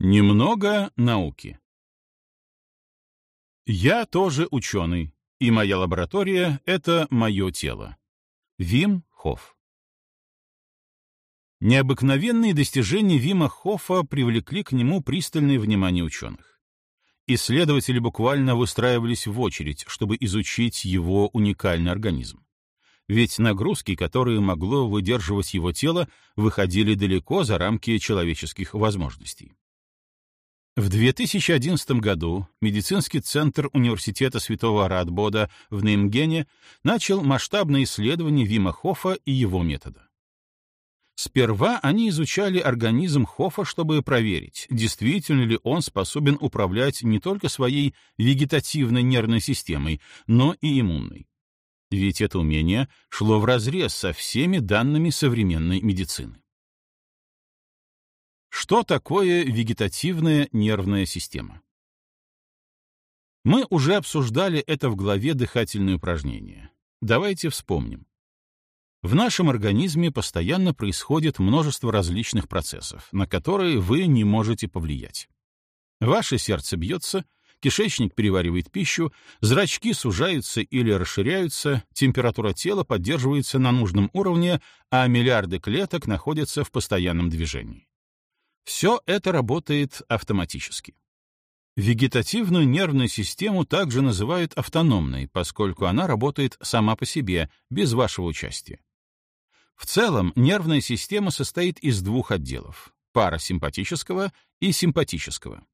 Немного науки. Я тоже ученый, и моя лаборатория — это мое тело. Вим Хофф. Необыкновенные достижения Вима Хоффа привлекли к нему пристальное внимание ученых. Исследователи буквально выстраивались в очередь, чтобы изучить его уникальный организм. Ведь нагрузки, которые могло выдерживать его тело, выходили далеко за рамки человеческих возможностей. В 2011 году медицинский центр Университета Святого Радбода в Неймгене начал масштабное исследование Вима Хоффа и его метода. Сперва они изучали организм Хоффа, чтобы проверить, действительно ли он способен управлять не только своей вегетативной нервной системой, но и иммунной. Ведь это умение шло вразрез со всеми данными современной медицины. Что такое вегетативная нервная система? Мы уже обсуждали это в главе «Дыхательные упражнения». Давайте вспомним. В нашем организме постоянно происходит множество различных процессов, на которые вы не можете повлиять. Ваше сердце бьется, кишечник переваривает пищу, зрачки сужаются или расширяются, температура тела поддерживается на нужном уровне, а миллиарды клеток находятся в постоянном движении. Все это работает автоматически. Вегетативную нервную систему также называют автономной, поскольку она работает сама по себе, без вашего участия. В целом, нервная система состоит из двух отделов — парасимпатического и симпатического.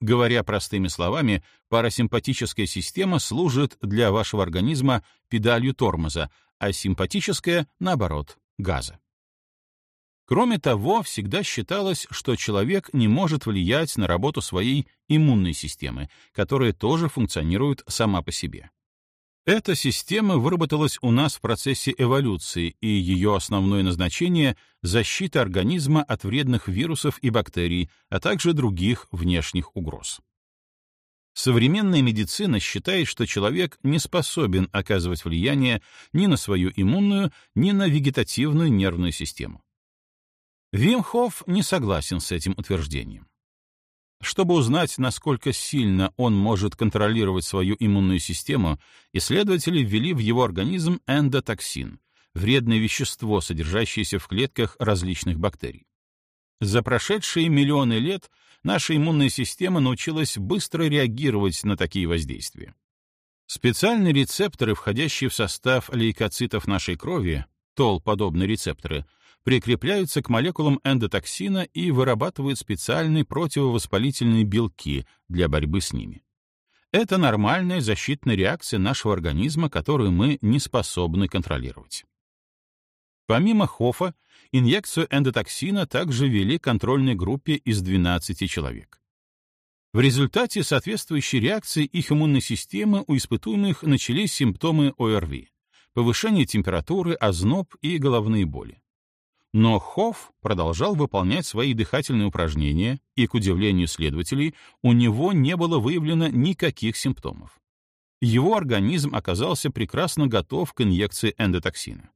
Говоря простыми словами, парасимпатическая система служит для вашего организма педалью тормоза, а симпатическая, наоборот, газа. Кроме того, всегда считалось, что человек не может влиять на работу своей иммунной системы, которая тоже функционирует сама по себе. Эта система выработалась у нас в процессе эволюции, и ее основное назначение — защита организма от вредных вирусов и бактерий, а также других внешних угроз. Современная медицина считает, что человек не способен оказывать влияние ни на свою иммунную, ни на вегетативную нервную систему. Вимхоф не согласен с этим утверждением. Чтобы узнать, насколько сильно он может контролировать свою иммунную систему, исследователи ввели в его организм эндотоксин — вредное вещество, содержащееся в клетках различных бактерий. За прошедшие миллионы лет наша иммунная система научилась быстро реагировать на такие воздействия. Специальные рецепторы, входящие в состав лейкоцитов нашей крови, тол-подобные рецепторы — прикрепляются к молекулам эндотоксина и вырабатывают специальные противовоспалительные белки для борьбы с ними. Это нормальная защитная реакция нашего организма, которую мы не способны контролировать. Помимо ХОФа, инъекцию эндотоксина также ввели контрольной группе из 12 человек. В результате соответствующей реакции их иммунной системы у испытуемых начались симптомы ОРВИ — повышение температуры, озноб и головные боли. Но Хофф продолжал выполнять свои дыхательные упражнения, и, к удивлению следователей, у него не было выявлено никаких симптомов. Его организм оказался прекрасно готов к инъекции эндотоксина.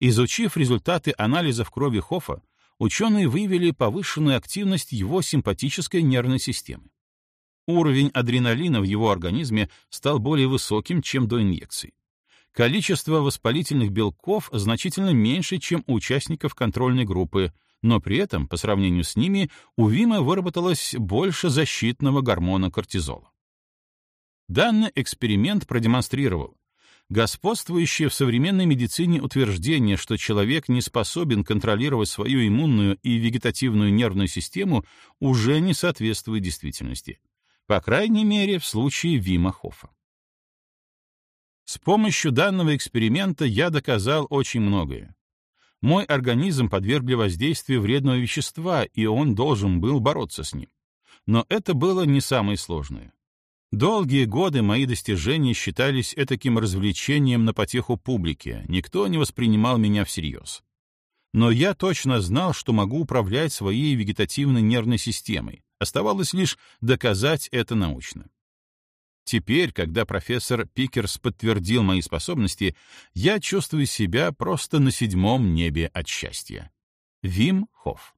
Изучив результаты анализов крови Хоффа, ученые выявили повышенную активность его симпатической нервной системы. Уровень адреналина в его организме стал более высоким, чем до инъекции. Количество воспалительных белков значительно меньше, чем у участников контрольной группы, но при этом, по сравнению с ними, у Вима выработалось больше защитного гормона кортизола. Данный эксперимент продемонстрировал, господствующее в современной медицине утверждение, что человек не способен контролировать свою иммунную и вегетативную нервную систему, уже не соответствует действительности. По крайней мере, в случае Вима Хоффа. С помощью данного эксперимента я доказал очень многое. Мой организм подвергли воздействию вредного вещества, и он должен был бороться с ним. Но это было не самое сложное. Долгие годы мои достижения считались этаким развлечением на потеху публике, никто не воспринимал меня всерьез. Но я точно знал, что могу управлять своей вегетативной нервной системой. Оставалось лишь доказать это научно. Теперь, когда профессор Пикерс подтвердил мои способности, я чувствую себя просто на седьмом небе от счастья. Вим Хофф.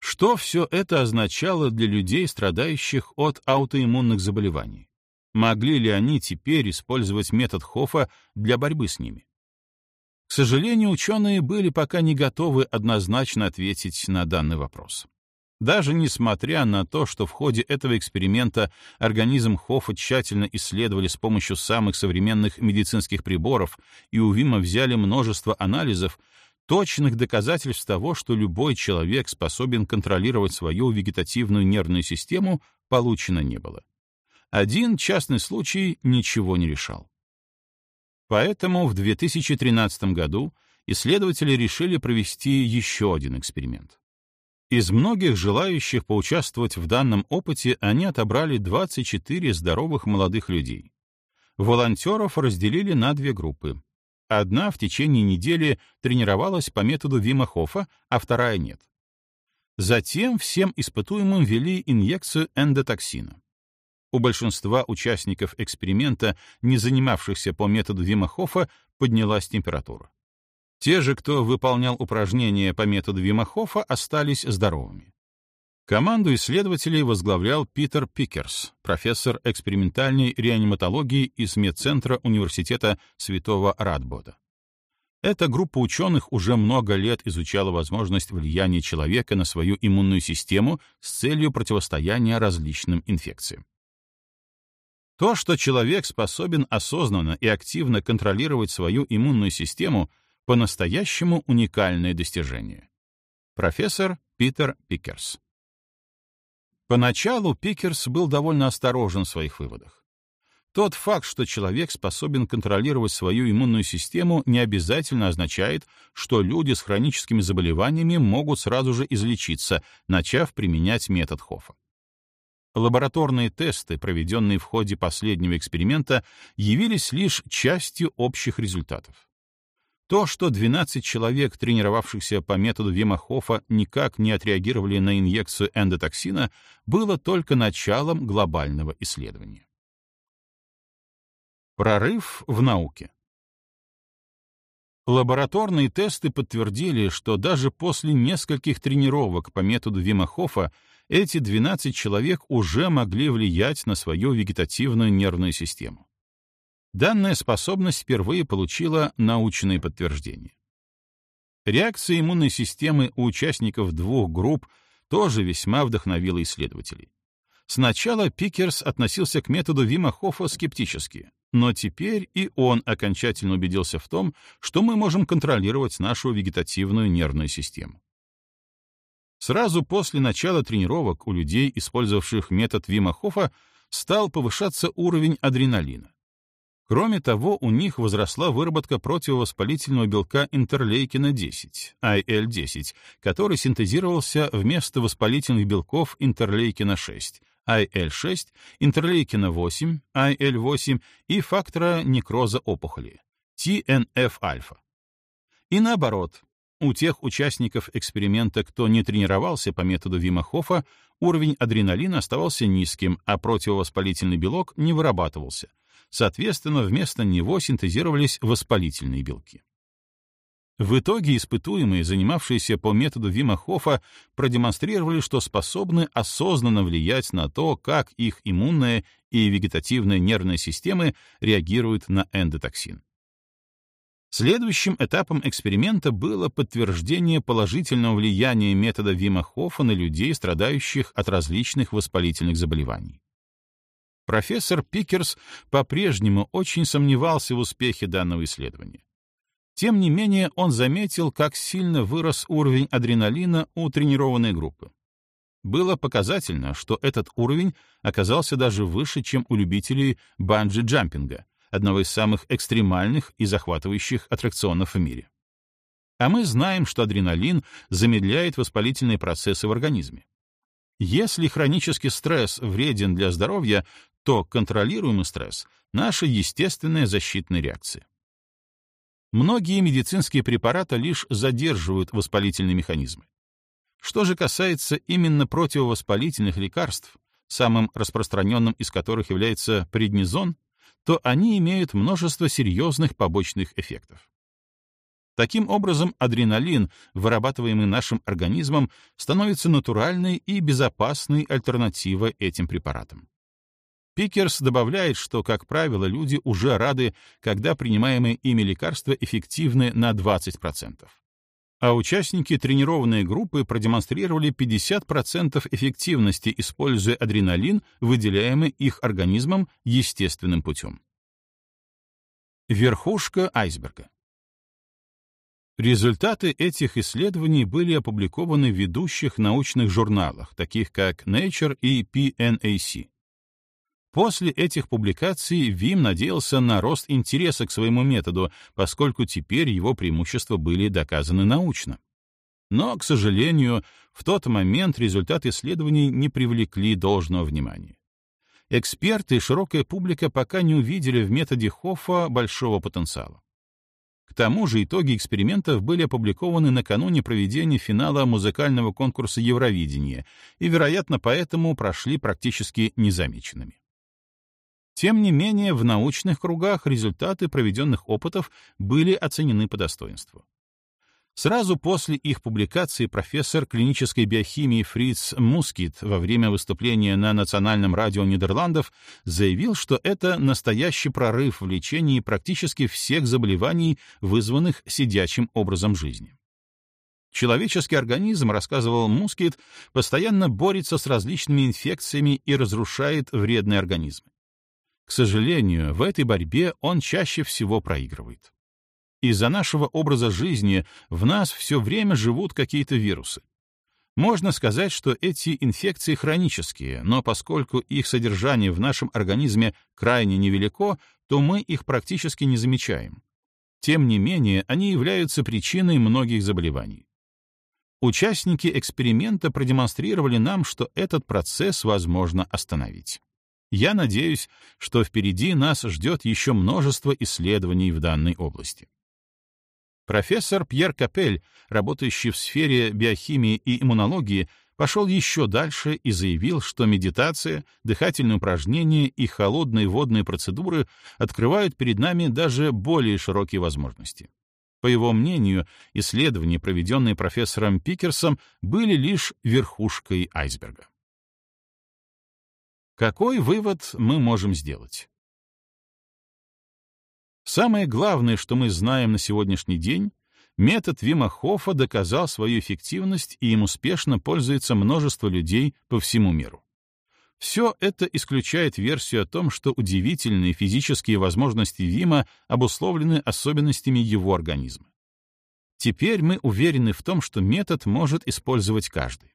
Что все это означало для людей, страдающих от аутоиммунных заболеваний? Могли ли они теперь использовать метод Хоффа для борьбы с ними? К сожалению, ученые были пока не готовы однозначно ответить на данный вопрос. Даже несмотря на то, что в ходе этого эксперимента организм Хоффа тщательно исследовали с помощью самых современных медицинских приборов и у Вима взяли множество анализов, точных доказательств того, что любой человек способен контролировать свою вегетативную нервную систему, получено не было. Один частный случай ничего не решал. Поэтому в 2013 году исследователи решили провести еще один эксперимент. Из многих желающих поучаствовать в данном опыте они отобрали 24 здоровых молодых людей. Волонтеров разделили на две группы. Одна в течение недели тренировалась по методу Вима Хофа, а вторая нет. Затем всем испытуемым ввели инъекцию эндотоксина. У большинства участников эксперимента, не занимавшихся по методу Вима Хофа, поднялась температура. Те же, кто выполнял упражнения по методу Вимахофа, остались здоровыми. Команду исследователей возглавлял Питер Пикерс, профессор экспериментальной реаниматологии из медцентра Университета Святого Радбода. Эта группа ученых уже много лет изучала возможность влияния человека на свою иммунную систему с целью противостояния различным инфекциям. То, что человек способен осознанно и активно контролировать свою иммунную систему — по-настоящему уникальное достижение. Профессор Питер Пикерс. Поначалу Пикерс был довольно осторожен в своих выводах. Тот факт, что человек способен контролировать свою иммунную систему, не обязательно означает, что люди с хроническими заболеваниями могут сразу же излечиться, начав применять метод Хоффа. Лабораторные тесты, проведенные в ходе последнего эксперимента, явились лишь частью общих результатов. То, что 12 человек, тренировавшихся по методу Вимахофа, никак не отреагировали на инъекцию эндотоксина, было только началом глобального исследования. Прорыв в науке. Лабораторные тесты подтвердили, что даже после нескольких тренировок по методу Вимахофа эти 12 человек уже могли влиять на свою вегетативную нервную систему. Данная способность впервые получила научные подтверждения. Реакция иммунной системы у участников двух групп тоже весьма вдохновила исследователей. Сначала Пикерс относился к методу Вима Хоффа скептически, но теперь и он окончательно убедился в том, что мы можем контролировать нашу вегетативную нервную систему. Сразу после начала тренировок у людей, использовавших метод Вима Хоффа, стал повышаться уровень адреналина. Кроме того, у них возросла выработка противовоспалительного белка интерлейкина-10, IL-10, который синтезировался вместо воспалительных белков интерлейкина-6, IL-6, интерлейкина-8, IL-8 и фактора некроза опухоли, TNF-альфа. И наоборот, у тех участников эксперимента, кто не тренировался по методу Вима Хоффа, уровень адреналина оставался низким, а противовоспалительный белок не вырабатывался, Соответственно, вместо него синтезировались воспалительные белки. В итоге испытуемые, занимавшиеся по методу Вима Хофа, продемонстрировали, что способны осознанно влиять на то, как их иммунная и вегетативная нервная системы реагируют на эндотоксин. Следующим этапом эксперимента было подтверждение положительного влияния метода Вима Хофа на людей, страдающих от различных воспалительных заболеваний. Профессор Пикерс по-прежнему очень сомневался в успехе данного исследования. Тем не менее, он заметил, как сильно вырос уровень адреналина у тренированной группы. Было показательно, что этот уровень оказался даже выше, чем у любителей банджи-джампинга, одного из самых экстремальных и захватывающих аттракционов в мире. А мы знаем, что адреналин замедляет воспалительные процессы в организме. Если хронический стресс вреден для здоровья, то контролируемый стресс — наша естественная защитная реакция. Многие медицинские препараты лишь задерживают воспалительные механизмы. Что же касается именно противовоспалительных лекарств, самым распространенным из которых является преднизон, то они имеют множество серьезных побочных эффектов. Таким образом, адреналин, вырабатываемый нашим организмом, становится натуральной и безопасной альтернативой этим препаратам. Пикерс добавляет, что, как правило, люди уже рады, когда принимаемые ими лекарства эффективны на 20%. А участники тренированной группы продемонстрировали 50% эффективности, используя адреналин, выделяемый их организмом естественным путем. Верхушка айсберга. Результаты этих исследований были опубликованы в ведущих научных журналах, таких как Nature и PNAC. После этих публикаций Вим надеялся на рост интереса к своему методу, поскольку теперь его преимущества были доказаны научно. Но, к сожалению, в тот момент результаты исследований не привлекли должного внимания. Эксперты и широкая публика пока не увидели в методе Хоффа большого потенциала. Тому же итоги экспериментов были опубликованы накануне проведения финала музыкального конкурса Евровидения и, вероятно, поэтому прошли практически незамеченными. Тем не менее, в научных кругах результаты проведенных опытов были оценены по достоинству. Сразу после их публикации профессор клинической биохимии Фриц Мускит во время выступления на Национальном радио Нидерландов заявил, что это настоящий прорыв в лечении практически всех заболеваний, вызванных сидячим образом жизни. Человеческий организм, рассказывал Мускит, постоянно борется с различными инфекциями и разрушает вредные организмы. К сожалению, в этой борьбе он чаще всего проигрывает. Из-за нашего образа жизни в нас все время живут какие-то вирусы. Можно сказать, что эти инфекции хронические, но поскольку их содержание в нашем организме крайне невелико, то мы их практически не замечаем. Тем не менее, они являются причиной многих заболеваний. Участники эксперимента продемонстрировали нам, что этот процесс возможно остановить. Я надеюсь, что впереди нас ждет еще множество исследований в данной области. Профессор Пьер Капель, работающий в сфере биохимии и иммунологии, пошел еще дальше и заявил, что медитация, дыхательные упражнения и холодные водные процедуры открывают перед нами даже более широкие возможности. По его мнению, исследования, проведенные профессором Пикерсом, были лишь верхушкой айсберга. Какой вывод мы можем сделать? Самое главное, что мы знаем на сегодняшний день, метод Вима Хоффа доказал свою эффективность и им успешно пользуется множество людей по всему миру. Все это исключает версию о том, что удивительные физические возможности Вима обусловлены особенностями его организма. Теперь мы уверены в том, что метод может использовать каждый.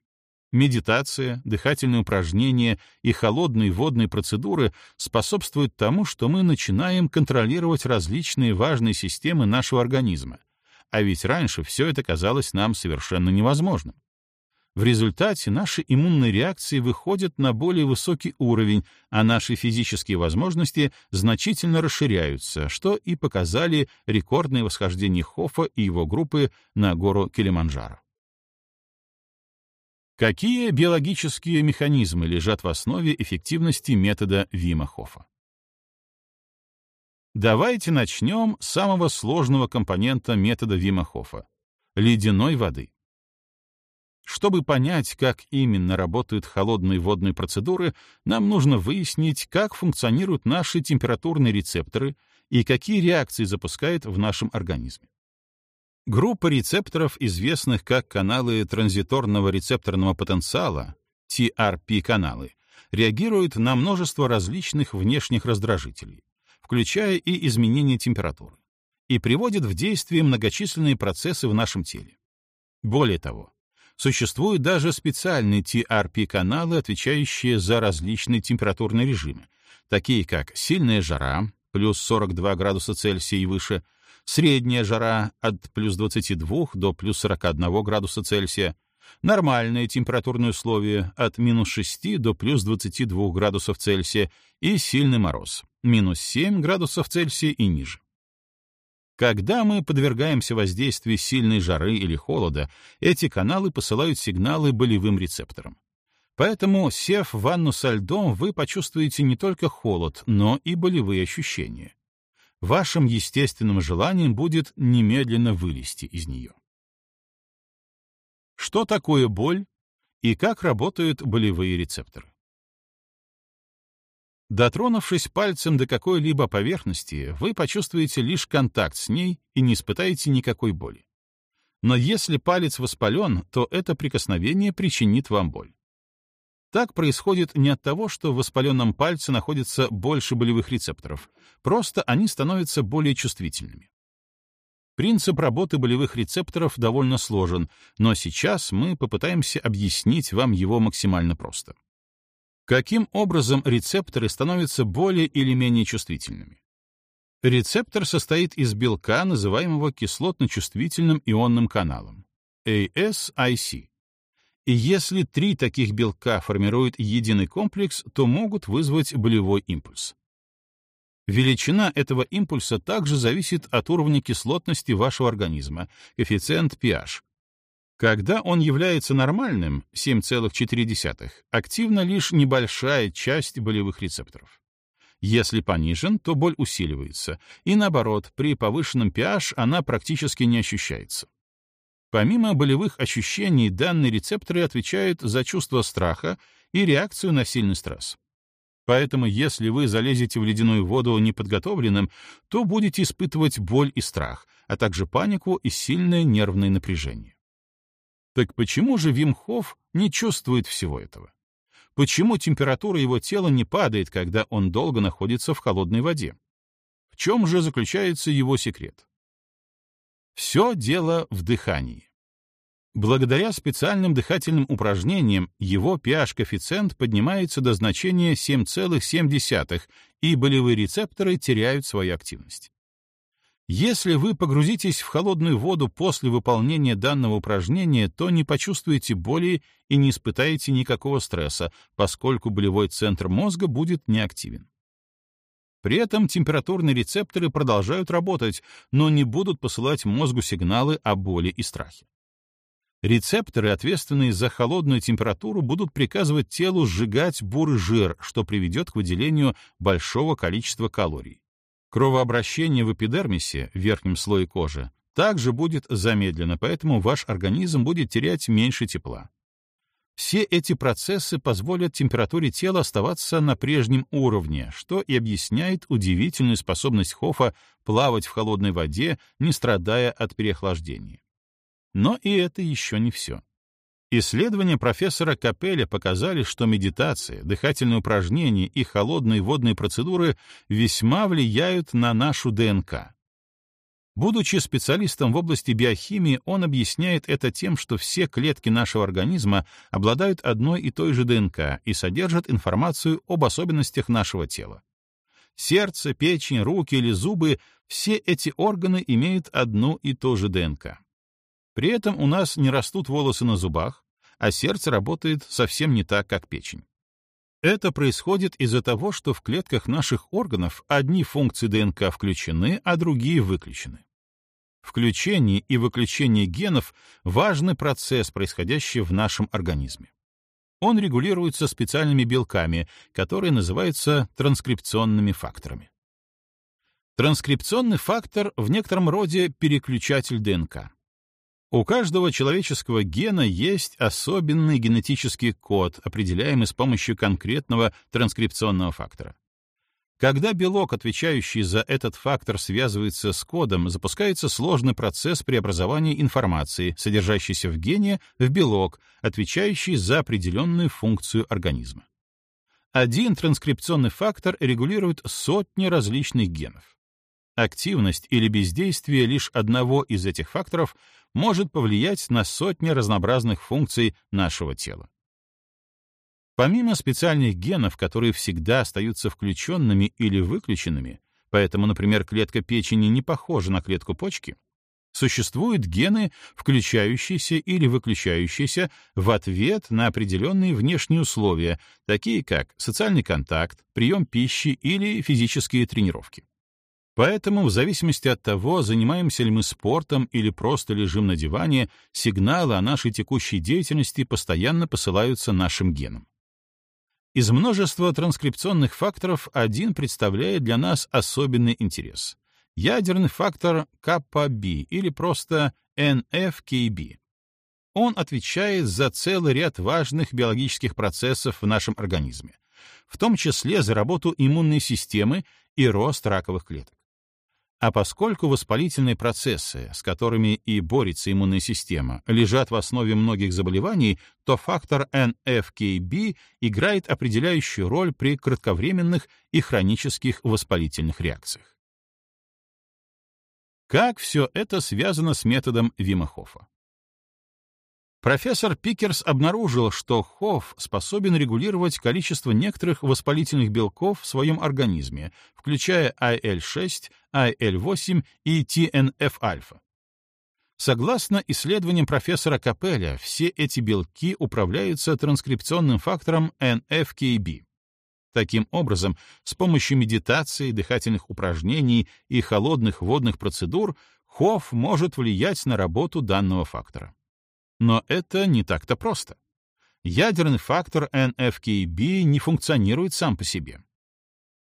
Медитация, дыхательные упражнения и холодные водные процедуры способствуют тому, что мы начинаем контролировать различные важные системы нашего организма. А ведь раньше все это казалось нам совершенно невозможным. В результате наши иммунные реакции выходят на более высокий уровень, а наши физические возможности значительно расширяются, что и показали рекордные восхождения Хоффа и его группы на гору Килиманджаро. Какие биологические механизмы лежат в основе эффективности метода Вима Хоффа? Давайте начнем с самого сложного компонента метода Вима Хоффа — ледяной воды. Чтобы понять, как именно работают холодные водные процедуры, нам нужно выяснить, как функционируют наши температурные рецепторы и какие реакции запускают в нашем организме. Группа рецепторов, известных как каналы транзиторного рецепторного потенциала, TRP-каналы, реагируют на множество различных внешних раздражителей, включая и изменение температуры, и приводят в действие многочисленные процессы в нашем теле. Более того, существуют даже специальные TRP-каналы, отвечающие за различные температурные режимы, такие как сильная жара, плюс 42 градуса Цельсия и выше, средняя жара от плюс 22 до плюс 41 градуса Цельсия, нормальные температурные условия от минус 6 до плюс 22 градусов Цельсия и сильный мороз, минус 7 градусов Цельсия и ниже. Когда мы подвергаемся воздействию сильной жары или холода, эти каналы посылают сигналы болевым рецепторам. Поэтому, сев в ванну со льдом, вы почувствуете не только холод, но и болевые ощущения. Вашим естественным желанием будет немедленно вылезти из нее. Что такое боль и как работают болевые рецепторы? Дотронувшись пальцем до какой-либо поверхности, вы почувствуете лишь контакт с ней и не испытаете никакой боли. Но если палец воспален, то это прикосновение причинит вам боль. Так происходит не от того, что в воспаленном пальце находится больше болевых рецепторов, просто они становятся более чувствительными. Принцип работы болевых рецепторов довольно сложен, но сейчас мы попытаемся объяснить вам его максимально просто. Каким образом рецепторы становятся более или менее чувствительными? Рецептор состоит из белка, называемого кислотно-чувствительным ионным каналом — ASIC. И если три таких белка формируют единый комплекс, то могут вызвать болевой импульс. Величина этого импульса также зависит от уровня кислотности вашего организма, коэффициент pH. Когда он является нормальным, 7,4, активна лишь небольшая часть болевых рецепторов. Если понижен, то боль усиливается, и наоборот, при повышенном pH она практически не ощущается. Помимо болевых ощущений, данные рецепторы отвечают за чувство страха и реакцию на сильный стресс. Поэтому если вы залезете в ледяную воду неподготовленным, то будете испытывать боль и страх, а также панику и сильное нервное напряжение. Так почему же Вимхов не чувствует всего этого? почему температура его тела не падает, когда он долго находится в холодной воде. В чем же заключается его секрет? Все дело в дыхании. Благодаря специальным дыхательным упражнениям его pH-коэффициент поднимается до значения 7,7, и болевые рецепторы теряют свою активность. Если вы погрузитесь в холодную воду после выполнения данного упражнения, то не почувствуете боли и не испытаете никакого стресса, поскольку болевой центр мозга будет неактивен. При этом температурные рецепторы продолжают работать, но не будут посылать мозгу сигналы о боли и страхе. Рецепторы, ответственные за холодную температуру, будут приказывать телу сжигать бурый жир, что приведет к выделению большого количества калорий. Кровообращение в эпидермисе, верхнем слое кожи, также будет замедлено, поэтому ваш организм будет терять меньше тепла. Все эти процессы позволят температуре тела оставаться на прежнем уровне, что и объясняет удивительную способность Хофа плавать в холодной воде, не страдая от переохлаждения. Но и это еще не все. Исследования профессора Капеля показали, что медитация, дыхательные упражнения и холодные водные процедуры весьма влияют на нашу ДНК. Будучи специалистом в области биохимии, он объясняет это тем, что все клетки нашего организма обладают одной и той же ДНК и содержат информацию об особенностях нашего тела. Сердце, печень, руки или зубы — все эти органы имеют одну и ту же ДНК. При этом у нас не растут волосы на зубах, а сердце работает совсем не так, как печень. Это происходит из-за того, что в клетках наших органов одни функции ДНК включены, а другие выключены. Включение и выключение генов — важный процесс, происходящий в нашем организме. Он регулируется специальными белками, которые называются транскрипционными факторами. Транскрипционный фактор в некотором роде переключатель ДНК. У каждого человеческого гена есть особенный генетический код, определяемый с помощью конкретного транскрипционного фактора. Когда белок, отвечающий за этот фактор, связывается с кодом, запускается сложный процесс преобразования информации, содержащейся в гене, в белок, отвечающий за определенную функцию организма. Один транскрипционный фактор регулирует сотни различных генов. Активность или бездействие лишь одного из этих факторов может повлиять на сотни разнообразных функций нашего тела. Помимо специальных генов, которые всегда остаются включенными или выключенными, поэтому, например, клетка печени не похожа на клетку почки, существуют гены, включающиеся или выключающиеся в ответ на определенные внешние условия, такие как социальный контакт, прием пищи или физические тренировки. Поэтому, в зависимости от того, занимаемся ли мы спортом или просто лежим на диване, сигналы о нашей текущей деятельности постоянно посылаются нашим генам. Из множества транскрипционных факторов один представляет для нас особенный интерес. ядерный фактор КПБ или просто NFKB. Он отвечает за целый ряд важных биологических процессов в нашем организме, в том числе за работу иммунной системы и рост раковых клеток. А поскольку воспалительные процессы, с которыми и борется иммунная система, лежат в основе многих заболеваний, то фактор NFKB играет определяющую роль при кратковременных и хронических воспалительных реакциях. Как все это связано с методом Вима Хоффа? Профессор Пикерс обнаружил, что Хофф способен регулировать количество некоторых воспалительных белков в своем организме, включая IL-6, IL-8 и TNF-альфа. Согласно исследованиям профессора Капеля, все эти белки управляются транскрипционным фактором NFKB. Таким образом, с помощью медитации, дыхательных упражнений и холодных водных процедур Хофф может влиять на работу данного фактора. Но это не так-то просто. Ядерный фактор NFKB не функционирует сам по себе.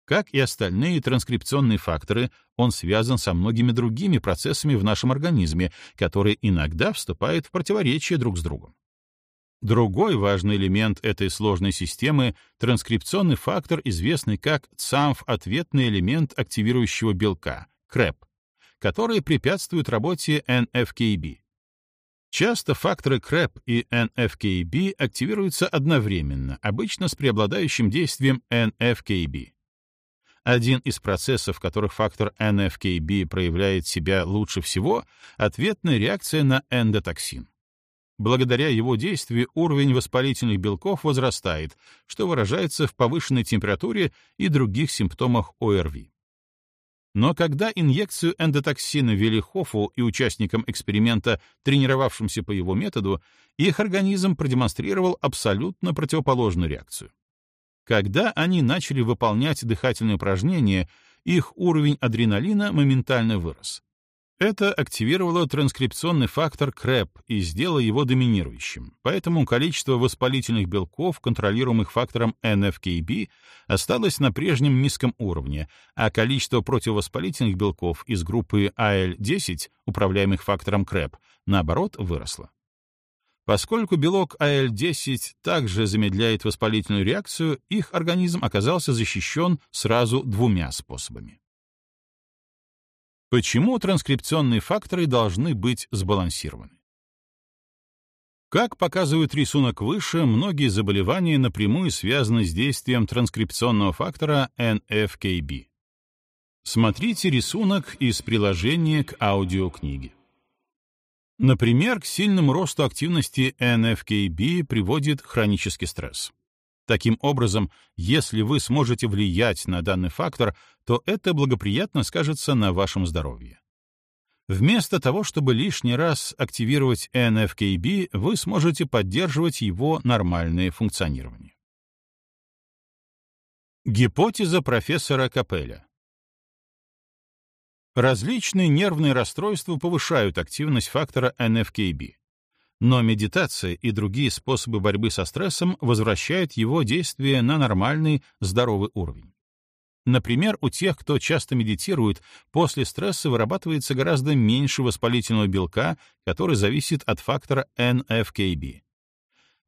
Как и остальные транскрипционные факторы, он связан со многими другими процессами в нашем организме, которые иногда вступают в противоречие друг с другом. Другой важный элемент этой сложной системы — транскрипционный фактор, известный как ЦАМФ-ответный элемент активирующего белка, КРЭП, который препятствует работе NFKB. Часто факторы КРЭП и NFKB активируются одновременно, обычно с преобладающим действием NFKB. Один из процессов, в которых фактор NFKB проявляет себя лучше всего — ответная реакция на эндотоксин. Благодаря его действию уровень воспалительных белков возрастает, что выражается в повышенной температуре и других симптомах ОРВИ. Но когда инъекцию эндотоксина ввели Хоффу и участникам эксперимента, тренировавшимся по его методу, их организм продемонстрировал абсолютно противоположную реакцию. Когда они начали выполнять дыхательные упражнения, их уровень адреналина моментально вырос. Это активировало транскрипционный фактор КРЭП и сделало его доминирующим, поэтому количество воспалительных белков, контролируемых фактором NFKB, осталось на прежнем низком уровне, а количество противовоспалительных белков из группы AL10, управляемых фактором КРЭП, наоборот, выросло. Поскольку белок AL10 также замедляет воспалительную реакцию, их организм оказался защищен сразу двумя способами. Почему транскрипционные факторы должны быть сбалансированы? Как показывает рисунок выше, многие заболевания напрямую связаны с действием транскрипционного фактора NFKB. Смотрите рисунок из приложения к аудиокниге. Например, к сильному росту активности NFKB приводит хронический стресс. Таким образом, если вы сможете влиять на данный фактор, то это благоприятно скажется на вашем здоровье. Вместо того, чтобы лишний раз активировать NFKB, вы сможете поддерживать его нормальное функционирование. Гипотеза профессора Капеля Различные нервные расстройства повышают активность фактора NFKB. Но медитация и другие способы борьбы со стрессом возвращают его действие на нормальный, здоровый уровень. Например, у тех, кто часто медитирует, после стресса вырабатывается гораздо меньше воспалительного белка, который зависит от фактора NFKB.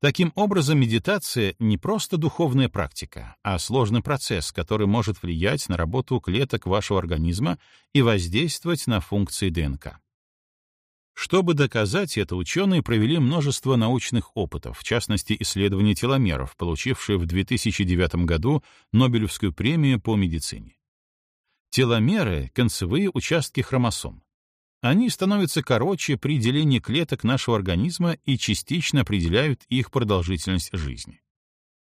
Таким образом, медитация — не просто духовная практика, а сложный процесс, который может влиять на работу клеток вашего организма и воздействовать на функции ДНК. Чтобы доказать это, ученые провели множество научных опытов, в частности, исследования теломеров, получившие в 2009 году Нобелевскую премию по медицине. Теломеры — концевые участки хромосом. Они становятся короче при делении клеток нашего организма и частично определяют их продолжительность жизни.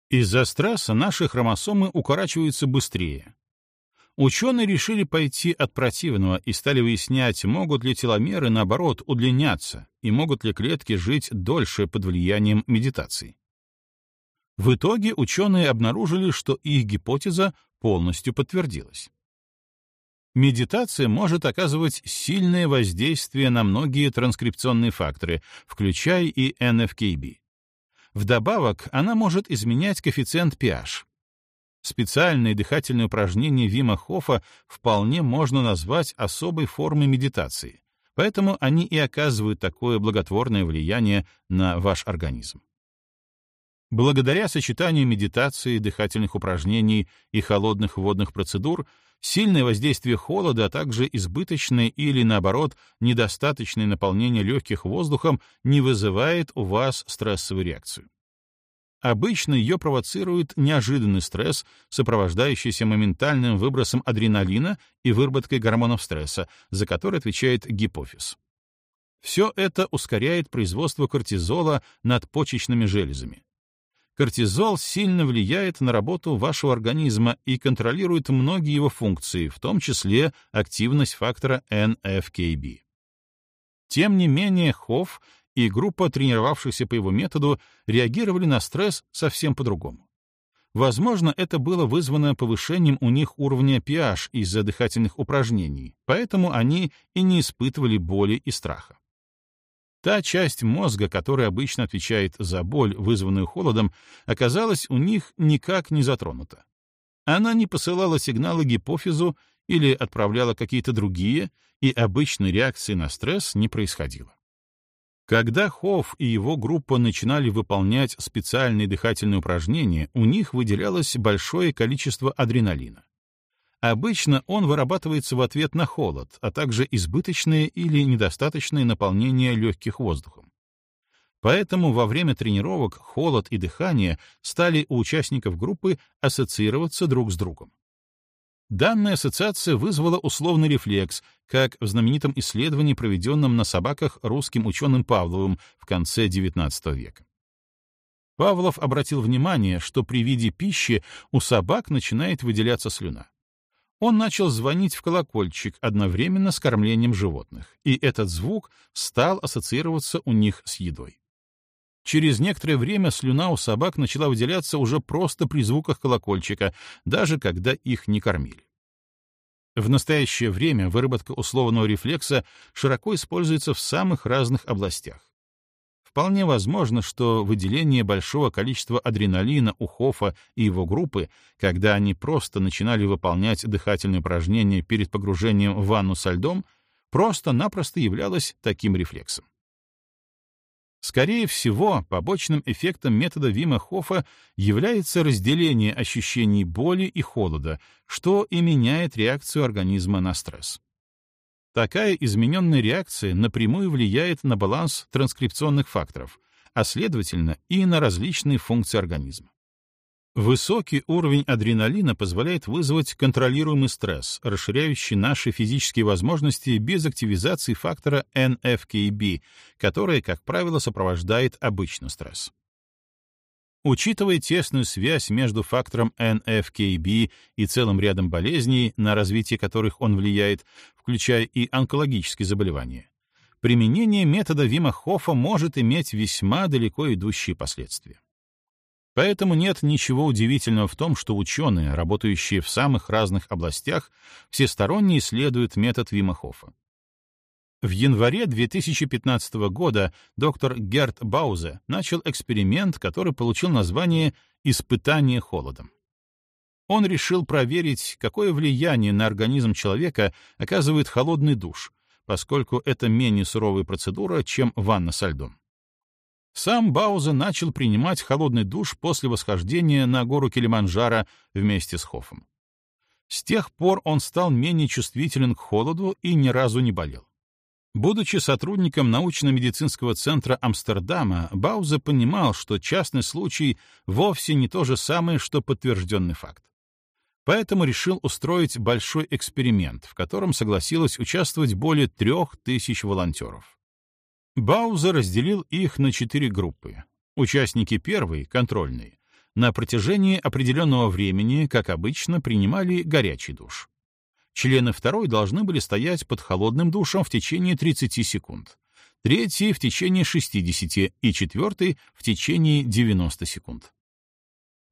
Из-за стресса наши хромосомы укорачиваются быстрее, Ученые решили пойти от противного и стали выяснять, могут ли теломеры, наоборот, удлиняться, и могут ли клетки жить дольше под влиянием медитации. В итоге ученые обнаружили, что их гипотеза полностью подтвердилась. Медитация может оказывать сильное воздействие на многие транскрипционные факторы, включая и NFKB. Вдобавок, она может изменять коэффициент pH, Специальные дыхательные упражнения Вима Хофа вполне можно назвать особой формой медитации, поэтому они и оказывают такое благотворное влияние на ваш организм. Благодаря сочетанию медитации, дыхательных упражнений и холодных водных процедур, сильное воздействие холода, а также избыточное или, наоборот, недостаточное наполнение легких воздухом не вызывает у вас стрессовую реакцию. Обычно ее провоцирует неожиданный стресс, сопровождающийся моментальным выбросом адреналина и выработкой гормонов стресса, за который отвечает гипофиз. Все это ускоряет производство кортизола над почечными железами. Кортизол сильно влияет на работу вашего организма и контролирует многие его функции, в том числе активность фактора NFKB. Тем не менее, Хофф и группа тренировавшихся по его методу реагировали на стресс совсем по-другому. Возможно, это было вызвано повышением у них уровня pH из-за дыхательных упражнений, поэтому они и не испытывали боли и страха. Та часть мозга, которая обычно отвечает за боль, вызванную холодом, оказалась у них никак не затронута. Она не посылала сигналы гипофизу или отправляла какие-то другие, и обычной реакции на стресс не происходило. Когда Хофф и его группа начинали выполнять специальные дыхательные упражнения, у них выделялось большое количество адреналина. Обычно он вырабатывается в ответ на холод, а также избыточное или недостаточное наполнение легких воздухом. Поэтому во время тренировок холод и дыхание стали у участников группы ассоциироваться друг с другом. Данная ассоциация вызвала условный рефлекс, как в знаменитом исследовании, проведенном на собаках русским ученым Павловым в конце XIX века. Павлов обратил внимание, что при виде пищи у собак начинает выделяться слюна он начал звонить в колокольчик одновременно с кормлением животных, и этот звук стал ассоциироваться у них с едой. Через некоторое время слюна у собак начала выделяться уже просто при звуках колокольчика, даже когда их не кормили. В настоящее время выработка условного рефлекса широко используется в самых разных областях. Вполне возможно, что выделение большого количества адреналина у Хофа и его группы, когда они просто начинали выполнять дыхательные упражнения перед погружением в ванну со льдом, просто-напросто являлось таким рефлексом. Скорее всего, побочным эффектом метода Вима Хофа является разделение ощущений боли и холода, что и меняет реакцию организма на стресс. Такая измененная реакция напрямую влияет на баланс транскрипционных факторов, а следовательно и на различные функции организма. Высокий уровень адреналина позволяет вызвать контролируемый стресс, расширяющий наши физические возможности без активизации фактора NFKB, который, как правило, сопровождает обычный стресс. Учитывая тесную связь между фактором NFKB и целым рядом болезней, на развитие которых он влияет, включая и онкологические заболевания, применение метода Вима Хоффа может иметь весьма далеко идущие последствия. Поэтому нет ничего удивительного в том, что ученые, работающие в самых разных областях, всесторонне исследуют метод Вима Хоффа. В январе 2015 года доктор Герт Баузе начал эксперимент, который получил название «Испытание холодом». Он решил проверить, какое влияние на организм человека оказывает холодный душ, поскольку это менее суровая процедура, чем ванна со льдом. Сам Баузе начал принимать холодный душ после восхождения на гору Килиманджаро вместе с Хоффом. С тех пор он стал менее чувствителен к холоду и ни разу не болел. Будучи сотрудником научно-медицинского центра Амстердама, Баузе понимал, что частный случай вовсе не то же самое, что подтвержденный факт. Поэтому решил устроить большой эксперимент, в котором согласилось участвовать более трех тысяч волонтеров. Баузе разделил их на четыре группы. Участники первой, контрольной, на протяжении определенного времени, как обычно, принимали горячий душ. Члены второй должны были стоять под холодным душем в течение 30 секунд, третий — в течение 60 и четвертый — в течение 90 секунд.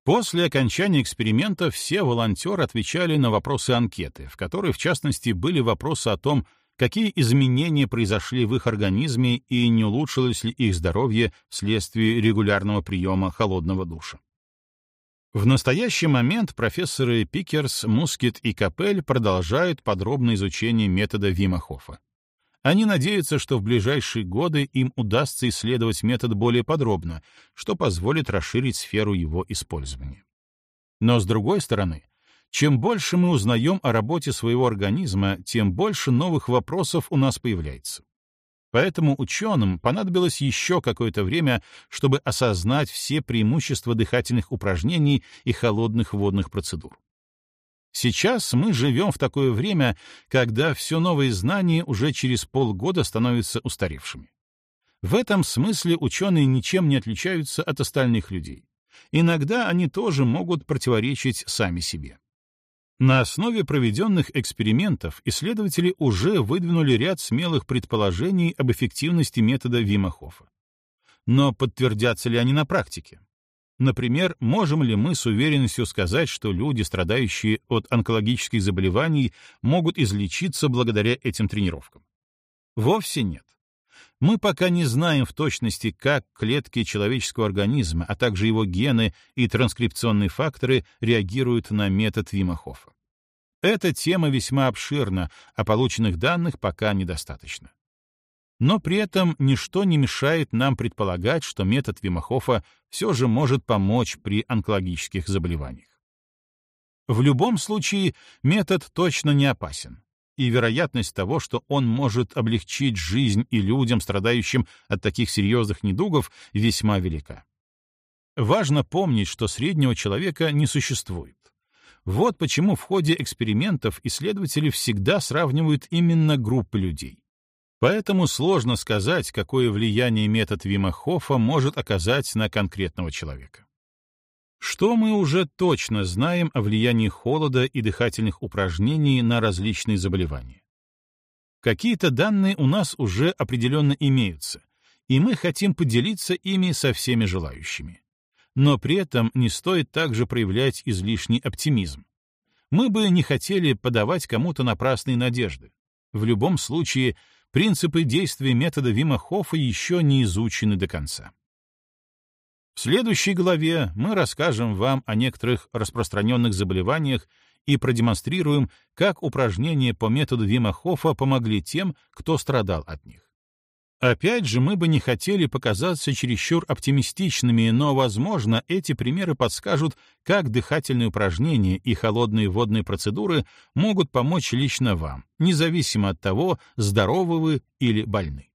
После окончания эксперимента все волонтеры отвечали на вопросы анкеты, в которой, в частности, были вопросы о том, какие изменения произошли в их организме и не улучшилось ли их здоровье вследствие регулярного приема холодного душа. В настоящий момент профессоры Пикерс, Мускет и Капель продолжают подробное изучение метода Вима Хоффа. Они надеются, что в ближайшие годы им удастся исследовать метод более подробно, что позволит расширить сферу его использования. Но с другой стороны, чем больше мы узнаем о работе своего организма, тем больше новых вопросов у нас появляется. Поэтому ученым понадобилось еще какое-то время, чтобы осознать все преимущества дыхательных упражнений и холодных водных процедур. Сейчас мы живем в такое время, когда все новые знания уже через полгода становятся устаревшими. В этом смысле ученые ничем не отличаются от остальных людей. Иногда они тоже могут противоречить сами себе. На основе проведенных экспериментов исследователи уже выдвинули ряд смелых предположений об эффективности метода Вима Хоффа. Но подтвердятся ли они на практике? Например, можем ли мы с уверенностью сказать, что люди, страдающие от онкологических заболеваний, могут излечиться благодаря этим тренировкам? Вовсе нет. Мы пока не знаем в точности, как клетки человеческого организма, а также его гены и транскрипционные факторы реагируют на метод Вимахофа. Эта тема весьма обширна, а полученных данных пока недостаточно. Но при этом ничто не мешает нам предполагать, что метод Вимахофа все же может помочь при онкологических заболеваниях. В любом случае, метод точно не опасен и вероятность того, что он может облегчить жизнь и людям, страдающим от таких серьезных недугов, весьма велика. Важно помнить, что среднего человека не существует. Вот почему в ходе экспериментов исследователи всегда сравнивают именно группы людей. Поэтому сложно сказать, какое влияние метод Вима Хоффа может оказать на конкретного человека. Что мы уже точно знаем о влиянии холода и дыхательных упражнений на различные заболевания? Какие-то данные у нас уже определенно имеются, и мы хотим поделиться ими со всеми желающими. Но при этом не стоит также проявлять излишний оптимизм. Мы бы не хотели подавать кому-то напрасные надежды. В любом случае, принципы действия метода Вима Хоффа еще не изучены до конца. В следующей главе мы расскажем вам о некоторых распространенных заболеваниях и продемонстрируем, как упражнения по методу Вима Хоффа помогли тем, кто страдал от них. Опять же, мы бы не хотели показаться чересчур оптимистичными, но, возможно, эти примеры подскажут, как дыхательные упражнения и холодные водные процедуры могут помочь лично вам, независимо от того, здоровы вы или больны.